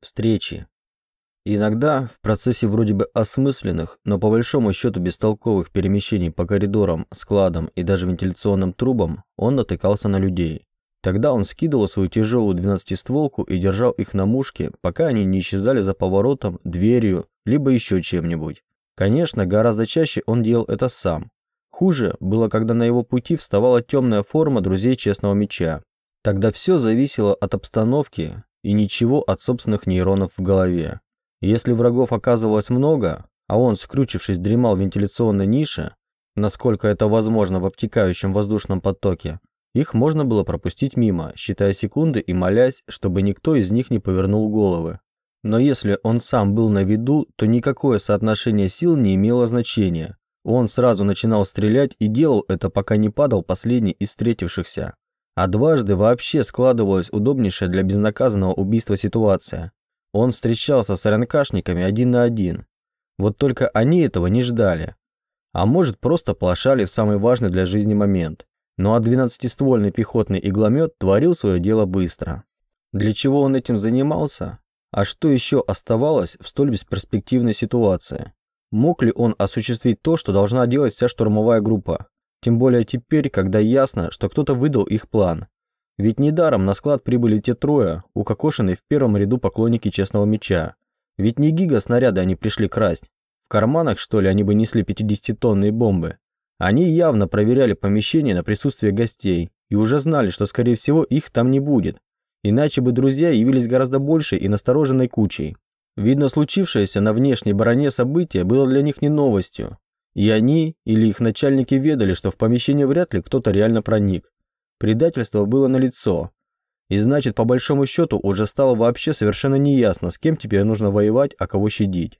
встречи. Иногда в процессе вроде бы осмысленных, но по большому счету бестолковых перемещений по коридорам, складам и даже вентиляционным трубам он натыкался на людей. Тогда он скидывал свою тяжелую двенадцатистволку и держал их на мушке, пока они не исчезали за поворотом, дверью, либо еще чем-нибудь. Конечно, гораздо чаще он делал это сам. Хуже было, когда на его пути вставала темная форма друзей честного меча. Тогда все зависело от обстановки и ничего от собственных нейронов в голове. Если врагов оказывалось много, а он, скрючившись, дремал в вентиляционной нише, насколько это возможно в обтекающем воздушном потоке, их можно было пропустить мимо, считая секунды и молясь, чтобы никто из них не повернул головы. Но если он сам был на виду, то никакое соотношение сил не имело значения. Он сразу начинал стрелять и делал это, пока не падал последний из встретившихся. А дважды вообще складывалась удобнейшая для безнаказанного убийства ситуация. Он встречался с РНКшниками один на один. Вот только они этого не ждали. А может, просто плашали в самый важный для жизни момент. Ну а 12-ствольный пехотный игломет творил свое дело быстро. Для чего он этим занимался? А что еще оставалось в столь бесперспективной ситуации? Мог ли он осуществить то, что должна делать вся штурмовая группа? Тем более теперь, когда ясно, что кто-то выдал их план. Ведь недаром на склад прибыли те трое, укокошенные в первом ряду поклонники честного меча. Ведь не гига-снаряды они пришли красть. В карманах, что ли, они бы несли 50-тонные бомбы. Они явно проверяли помещение на присутствие гостей и уже знали, что, скорее всего, их там не будет. Иначе бы друзья явились гораздо большей и настороженной кучей. Видно, случившееся на внешней броне событие было для них не новостью. И они или их начальники ведали, что в помещение вряд ли кто-то реально проник. Предательство было налицо. И значит, по большому счету, уже стало вообще совершенно неясно, с кем теперь нужно воевать, а кого щадить.